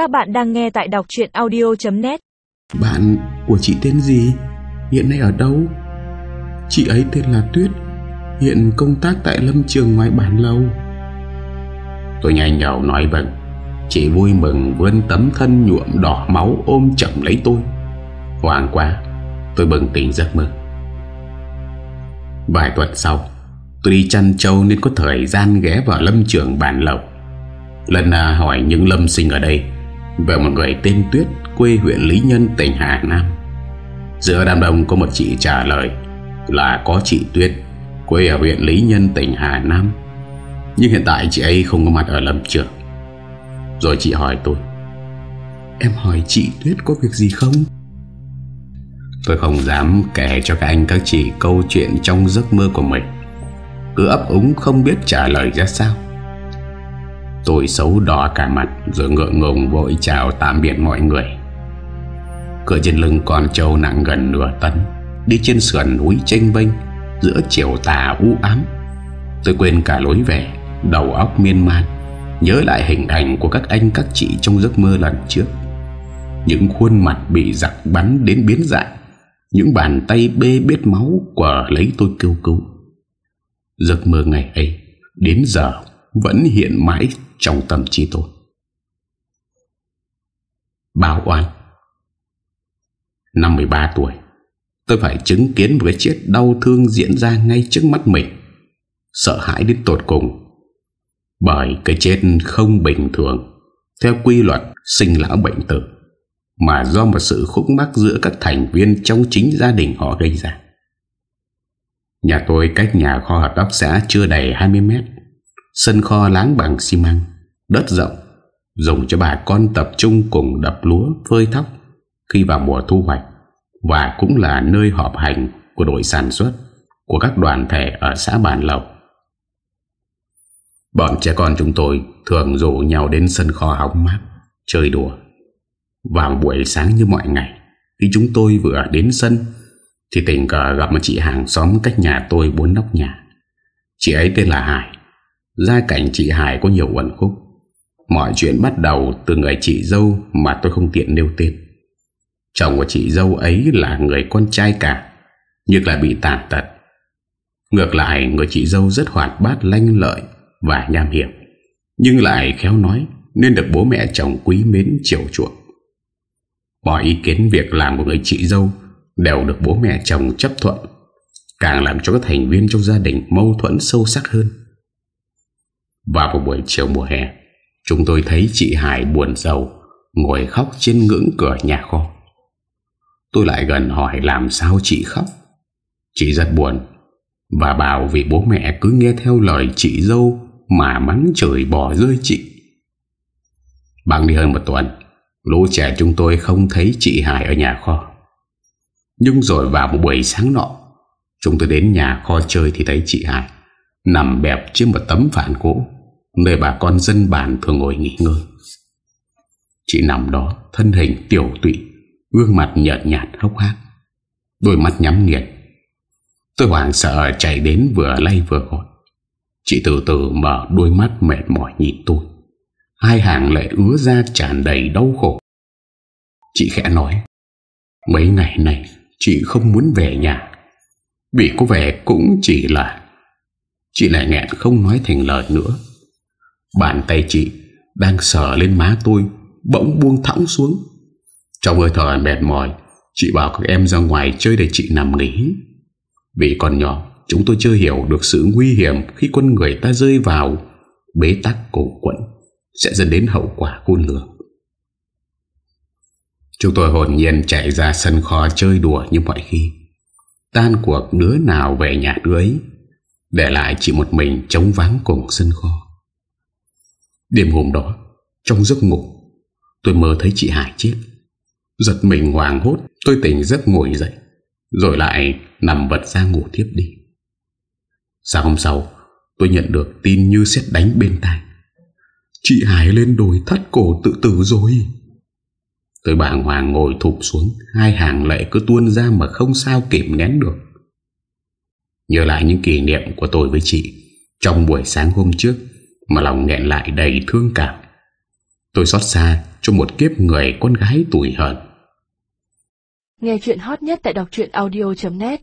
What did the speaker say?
Các bạn đang nghe tại đọc chuyện audio.net Bạn của chị tên gì? Hiện nay ở đâu? Chị ấy tên là Tuyết Hiện công tác tại lâm trường ngoài bản lâu Tôi nhanh nhậu nói vâng Chị vui mừng vươn tấm thân nhuộm đỏ máu ôm chậm lấy tôi. Hoàng quá Tôi bừng tỉnh giấc mơ. Vài tuần sau Tôi đi chăn trâu nên có thời gian ghé vào lâm trường bản lộc Lần nào hỏi những lâm sinh ở đây về một người tên Tuyết, Quê huyện Lý Nhân, tỉnh Hà Nam. Giữa đám đông có một chị trả lời Là có chị Tuyết, Quê ở huyện Lý Nhân, tỉnh Hà Nam. Nhưng hiện tại chị ấy không có mặt ở lâm trường. Rồi chị hỏi tôi, Em hỏi chị Tuyết có việc gì không? Tôi không dám kể cho các anh các chị câu chuyện trong giấc mơ của mình. Cứ ấp úng không biết trả lời ra sao. Tôi xấu đỏ cả mặt Rồi ngượng ngùng vội chào tạm biệt mọi người. Cửa trên lưng con trâu nặng gần nửa tấn, Đi trên sườn núi tranh vênh Giữa chiều tà u ám. Tôi quên cả lối về, Đầu óc miên man, Nhớ lại hình ảnh của các anh các chị trong giấc mơ lần trước. Những khuôn mặt bị giặc bắn đến biến dạng, Những bàn tay bê bết máu Quả lấy tôi kêu cứu. Giấc mơ ngày ấy Đến giờ vẫn hiện mãi trong tâm trí tôi. Báo oan Năm 13 tuổi, Tôi phải chứng kiến một cái chết đau thương diễn ra ngay trước mắt mình. Sợ hãi đến tột cùng. Bởi cái chết không bình thường, Theo quy luật sinh lão bệnh tử, Mà do một sự khúc mắc giữa các thành viên trong chính gia đình họ gây ra. Nhà tôi cách nhà kho hợp tác xã chưa đầy 20 mét. Sân kho láng bằng xi măng, Đất rộng, Dùng cho bà con tập trung cùng đập lúa, phơi thóc Khi vào mùa thu hoạch Và cũng là nơi họp hành Của đội sản xuất Của các đoàn thể ở xã Bản Lộc. Bọn trẻ con chúng tôi Thường rủ nhau đến sân kho hóng mát, Chơi đùa. Vào buổi sáng như mọi ngày, Khi chúng tôi vừa đến sân, Thì tình cờ gặp một chị hàng xóm cách nhà tôi bốn nóc nhà. Chị ấy tên là Hải Gia cảnh chị Hải có nhiều quẩn khúc. Mọi chuyện bắt đầu từ người chị dâu Mà tôi không tiện nêu tên. Chồng của chị dâu ấy là người con trai cả, Nhưng lại bị tàn tật. Ngược lại, người chị dâu rất hoạt bát, lanh lợi Và nham hiểm, Nhưng lại khéo nói Nên được bố mẹ chồng quý mến chiều chuộng. Mọi ý kiến việc làm của người chị dâu Đều được bố mẹ chồng chấp thuận, Càng làm cho các thành viên trong gia đình Mâu thuẫn sâu sắc hơn. Vào một buổi chiều mùa hè, Chúng tôi thấy chị Hải buồn sầu Ngồi khóc trên ngưỡng cửa nhà kho. Tôi lại gần hỏi làm sao chị khóc. Chị rất buồn Và bảo vì bố mẹ cứ nghe theo lời chị dâu Mà mắng trời bỏ rơi chị. Bằng đi hơn một tuần, Lũ trẻ chúng tôi không thấy chị Hải ở nhà kho. Nhưng rồi vào một buổi sáng nọ, Chúng tôi đến nhà kho chơi thì thấy chị Hải Nằm bẹp trên một tấm phản gỗ. Nơi bà con dân bản thường ngồi nghỉ ngơi. Chị nằm đó, Thân hình tiểu tụy, Gương mặt nhợt nhạt hốc hác, Đôi mắt nhắm nghiệt Tôi hoảng sợ chạy đến vừa lay vừa gọi. Chị từ từ mở đôi mắt mệt mỏi nhìn tôi Hai hàng lệ ứa ra tràn đầy đau khổ. Chị khẽ nói, Mấy ngày này Chị không muốn về nhà. Vì có vẻ cũng chỉ là Chị lại nghẹn không nói thành lời nữa. Bàn tay chị Đang sờ lên má tôi, Bỗng buông thõng xuống. Trong hơi thở mệt mỏi, Chị bảo các em ra ngoài chơi để chị nằm nghỉ. Vì còn nhỏ, Chúng tôi chưa hiểu được sự nguy hiểm Khi con người ta rơi vào Bế tắc cổ quẩn Sẽ dẫn đến hậu quả khôn lường. Chúng tôi hồn nhiên chạy ra sân kho chơi đùa như mọi khi. Tan cuộc đứa nào về nhà đứa ấy, Để lại chỉ một mình trống vắng cùng sân kho. Đêm hôm đó, Trong giấc ngủ, Tôi mơ thấy chị Hải chết. Giật mình hoàng hốt, Tôi tỉnh giấc ngồi dậy, Rồi lại nằm vật ra ngủ tiếp đi. Sáng hôm sau, Tôi nhận được tin như xét đánh bên tai. Chị Hải lên đồi thắt cổ tự tử rồi. Tôi bàng hoàng ngồi thụp xuống, Hai hàng lệ cứ tuôn ra mà không sao kịp nén được. Nhớ lại những kỷ niệm của tôi với chị Trong buổi sáng hôm trước mà lòng nghẹn lại đầy thương cảm Tôi xót xa cho một kiếp người con gái tuổi hờn. Nghe chuyện hot nhất tại đọc audio.net